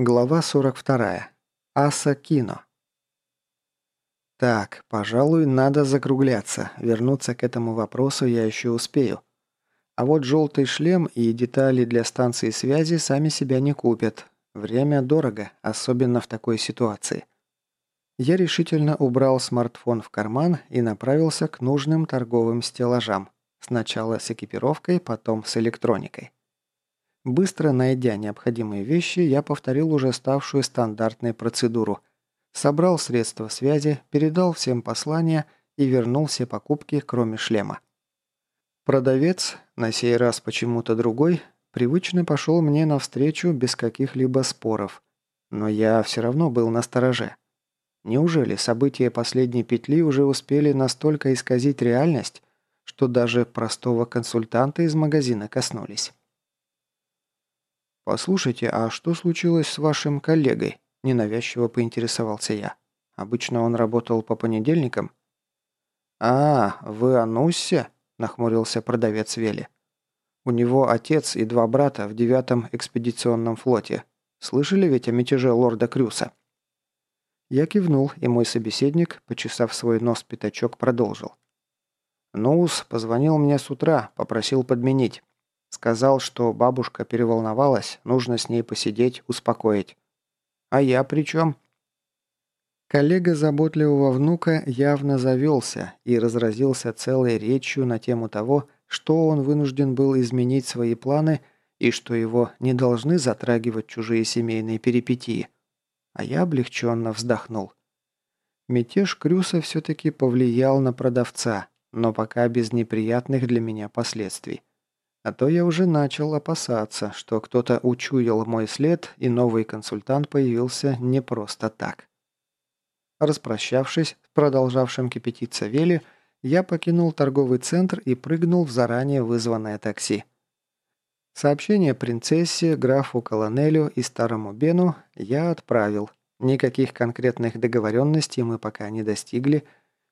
Глава 42. Аса Кино. Так, пожалуй, надо закругляться. Вернуться к этому вопросу я еще успею. А вот желтый шлем и детали для станции связи сами себя не купят. Время дорого, особенно в такой ситуации. Я решительно убрал смартфон в карман и направился к нужным торговым стеллажам. Сначала с экипировкой, потом с электроникой. Быстро найдя необходимые вещи, я повторил уже ставшую стандартной процедуру. Собрал средства связи, передал всем послания и вернул все покупки, кроме шлема. Продавец, на сей раз почему-то другой, привычно пошел мне навстречу без каких-либо споров. Но я все равно был на стороже. Неужели события последней петли уже успели настолько исказить реальность, что даже простого консультанта из магазина коснулись? «Послушайте, а что случилось с вашим коллегой?» – ненавязчиво поинтересовался я. «Обычно он работал по понедельникам». «А, вы о Нуссе?» – нахмурился продавец Вели. «У него отец и два брата в девятом экспедиционном флоте. Слышали ведь о мятеже лорда Крюса?» Я кивнул, и мой собеседник, почесав свой нос пятачок, продолжил. «Нус позвонил мне с утра, попросил подменить. Сказал, что бабушка переволновалась, нужно с ней посидеть, успокоить. А я при чем? Коллега заботливого внука явно завелся и разразился целой речью на тему того, что он вынужден был изменить свои планы и что его не должны затрагивать чужие семейные перипетии. А я облегченно вздохнул. Мятеж Крюса все-таки повлиял на продавца, но пока без неприятных для меня последствий. А то я уже начал опасаться, что кто-то учуял мой след, и новый консультант появился не просто так. Распрощавшись с продолжавшим кипятиться Вели, я покинул торговый центр и прыгнул в заранее вызванное такси. Сообщение принцессе, графу Колонелю и старому Бену я отправил. Никаких конкретных договоренностей мы пока не достигли.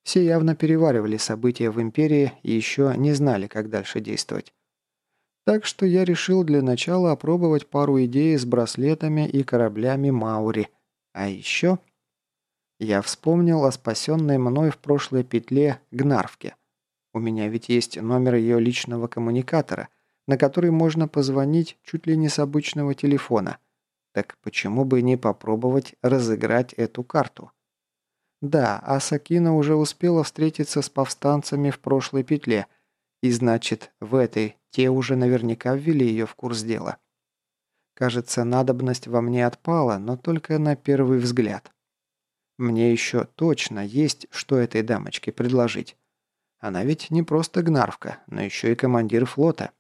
Все явно переваривали события в Империи и еще не знали, как дальше действовать. Так что я решил для начала опробовать пару идей с браслетами и кораблями Маури. А еще... Я вспомнил о спасенной мной в прошлой петле Гнарвке. У меня ведь есть номер ее личного коммуникатора, на который можно позвонить чуть ли не с обычного телефона. Так почему бы не попробовать разыграть эту карту? Да, Асакина уже успела встретиться с повстанцами в прошлой петле, и значит, в этой те уже наверняка ввели ее в курс дела. Кажется, надобность во мне отпала, но только на первый взгляд. Мне еще точно есть, что этой дамочке предложить. Она ведь не просто гнарвка, но еще и командир флота.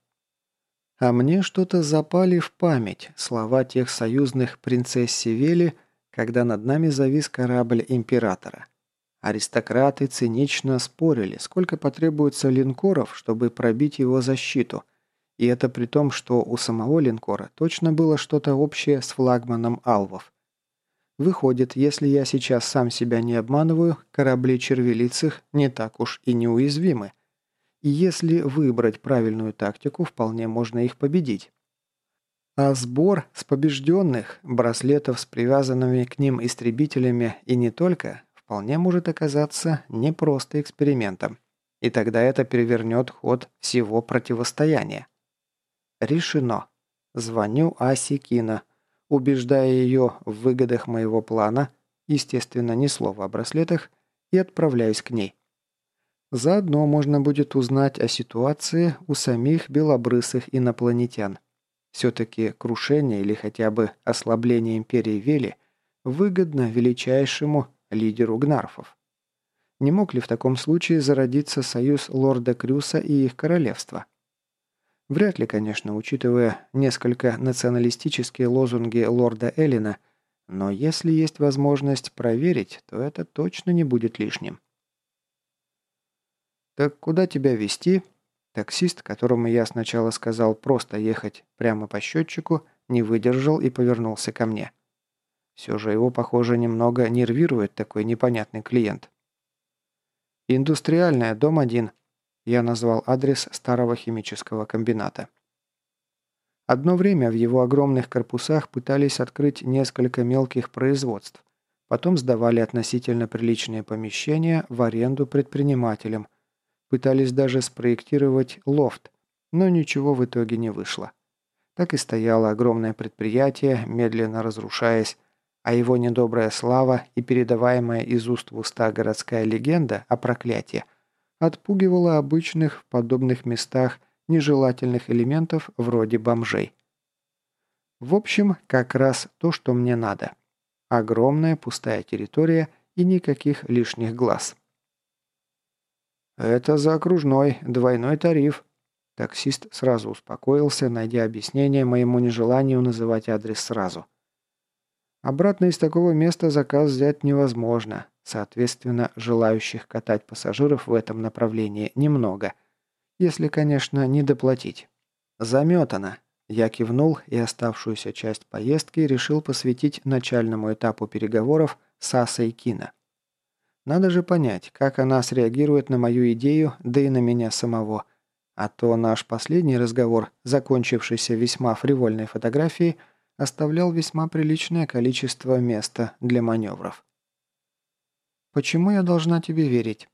А мне что-то запали в память слова тех союзных принцесс Севели, когда над нами завис корабль Императора. Аристократы цинично спорили, сколько потребуется линкоров, чтобы пробить его защиту. И это при том, что у самого линкора точно было что-то общее с флагманом Алвов. Выходит, если я сейчас сам себя не обманываю, корабли червелицых не так уж и неуязвимы. И если выбрать правильную тактику, вполне можно их победить. А сбор с побежденных, браслетов с привязанными к ним истребителями и не только, вполне может оказаться не просто экспериментом. И тогда это перевернет ход всего противостояния. Решено. Звоню Асе Кина, убеждая ее в выгодах моего плана, естественно, ни слова о браслетах, и отправляюсь к ней. Заодно можно будет узнать о ситуации у самих белобрысых инопланетян. Все-таки крушение или хотя бы ослабление империи Вели выгодно величайшему лидеру гнарфов. Не мог ли в таком случае зародиться союз лорда Крюса и их королевства? Вряд ли, конечно, учитывая несколько националистические лозунги лорда Эллина, но если есть возможность проверить, то это точно не будет лишним. «Так куда тебя вести? Таксист, которому я сначала сказал просто ехать прямо по счетчику, не выдержал и повернулся ко мне. Все же его, похоже, немного нервирует такой непонятный клиент. «Индустриальная, дом один», – я назвал адрес старого химического комбината. Одно время в его огромных корпусах пытались открыть несколько мелких производств. Потом сдавали относительно приличные помещения в аренду предпринимателям. Пытались даже спроектировать лофт, но ничего в итоге не вышло. Так и стояло огромное предприятие, медленно разрушаясь, а его недобрая слава и передаваемая из уст в уста городская легенда о проклятии отпугивала обычных в подобных местах нежелательных элементов вроде бомжей. В общем, как раз то, что мне надо. Огромная пустая территория и никаких лишних глаз. «Это за окружной, двойной тариф». Таксист сразу успокоился, найдя объяснение моему нежеланию называть адрес сразу. Обратно из такого места заказ взять невозможно. Соответственно, желающих катать пассажиров в этом направлении немного. Если, конечно, не доплатить. Заметано. Я кивнул и оставшуюся часть поездки решил посвятить начальному этапу переговоров с Асой Кина. Надо же понять, как она среагирует на мою идею, да и на меня самого. А то наш последний разговор, закончившийся весьма фривольной фотографией, оставлял весьма приличное количество места для маневров. «Почему я должна тебе верить?»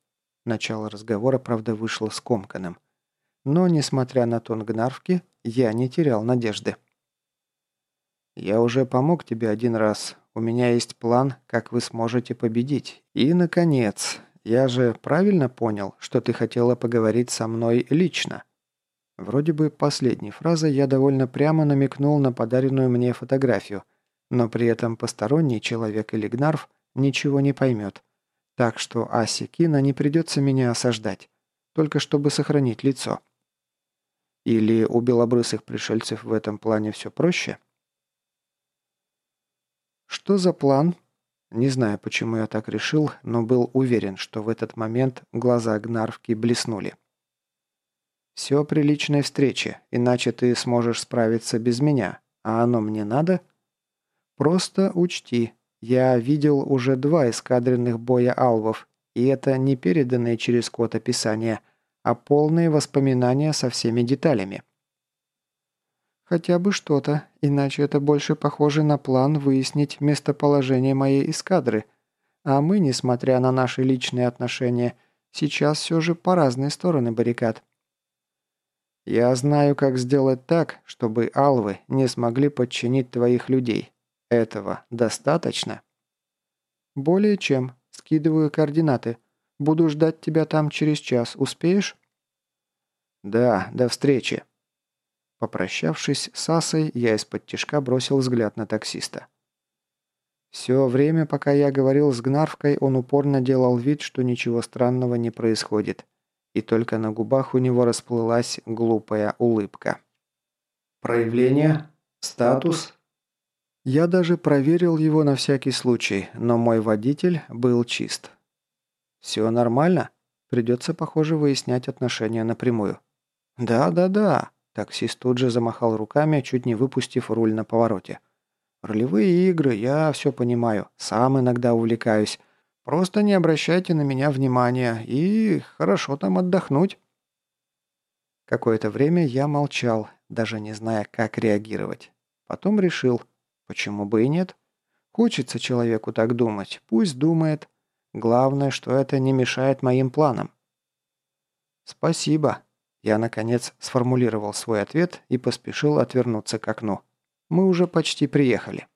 Начало разговора, правда, вышло скомканным. Но, несмотря на тон гнарвки, я не терял надежды. «Я уже помог тебе один раз. У меня есть план, как вы сможете победить. И, наконец, я же правильно понял, что ты хотела поговорить со мной лично?» Вроде бы последней фразой я довольно прямо намекнул на подаренную мне фотографию, но при этом посторонний человек или гнарв ничего не поймет. Так что Асе Кина не придется меня осаждать, только чтобы сохранить лицо. Или у белобрысых пришельцев в этом плане все проще? Что за план? Не знаю, почему я так решил, но был уверен, что в этот момент глаза Гнарвки блеснули. «Все при личной встрече, иначе ты сможешь справиться без меня. А оно мне надо?» «Просто учти, я видел уже два эскадренных боя алвов, и это не переданные через код описания, а полные воспоминания со всеми деталями». «Хотя бы что-то, иначе это больше похоже на план выяснить местоположение моей эскадры. А мы, несмотря на наши личные отношения, сейчас все же по разные стороны баррикад». Я знаю, как сделать так, чтобы алвы не смогли подчинить твоих людей. Этого достаточно? Более чем. Скидываю координаты. Буду ждать тебя там через час. Успеешь? Да, до встречи. Попрощавшись с Асой, я из-под тишка бросил взгляд на таксиста. Все время, пока я говорил с Гнарвкой, он упорно делал вид, что ничего странного не происходит и только на губах у него расплылась глупая улыбка. «Проявление? Статус?» Я даже проверил его на всякий случай, но мой водитель был чист. «Все нормально?» Придется, похоже, выяснять отношения напрямую. «Да-да-да», – таксист тут же замахал руками, чуть не выпустив руль на повороте. «Ролевые игры, я все понимаю, сам иногда увлекаюсь, Просто не обращайте на меня внимания и хорошо там отдохнуть». Какое-то время я молчал, даже не зная, как реагировать. Потом решил, почему бы и нет. Хочется человеку так думать, пусть думает. Главное, что это не мешает моим планам. «Спасибо». Я, наконец, сформулировал свой ответ и поспешил отвернуться к окну. «Мы уже почти приехали».